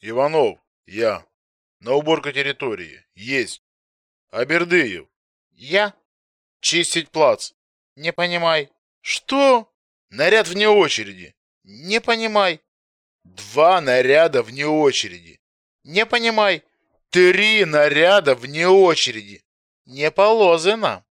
Иванов, я. На уборку территории. Есть. Абердыев. Я? Чистить плац. Не понимай. Что? Наряд вне очереди. Не понимай. Два наряда вне очереди. Не понимай. Три наряда вне очереди. Не положено.